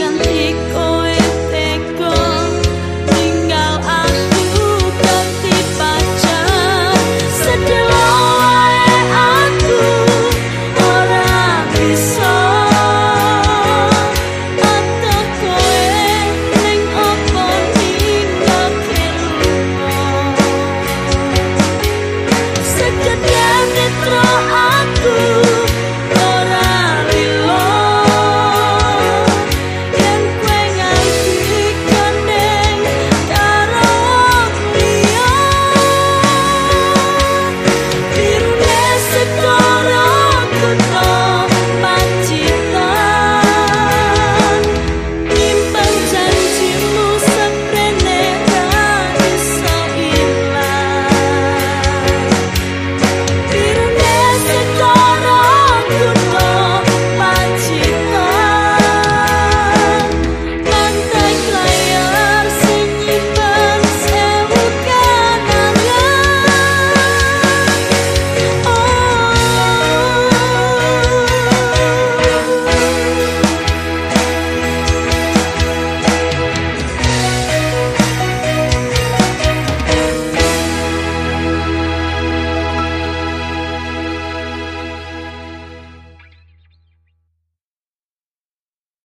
cantik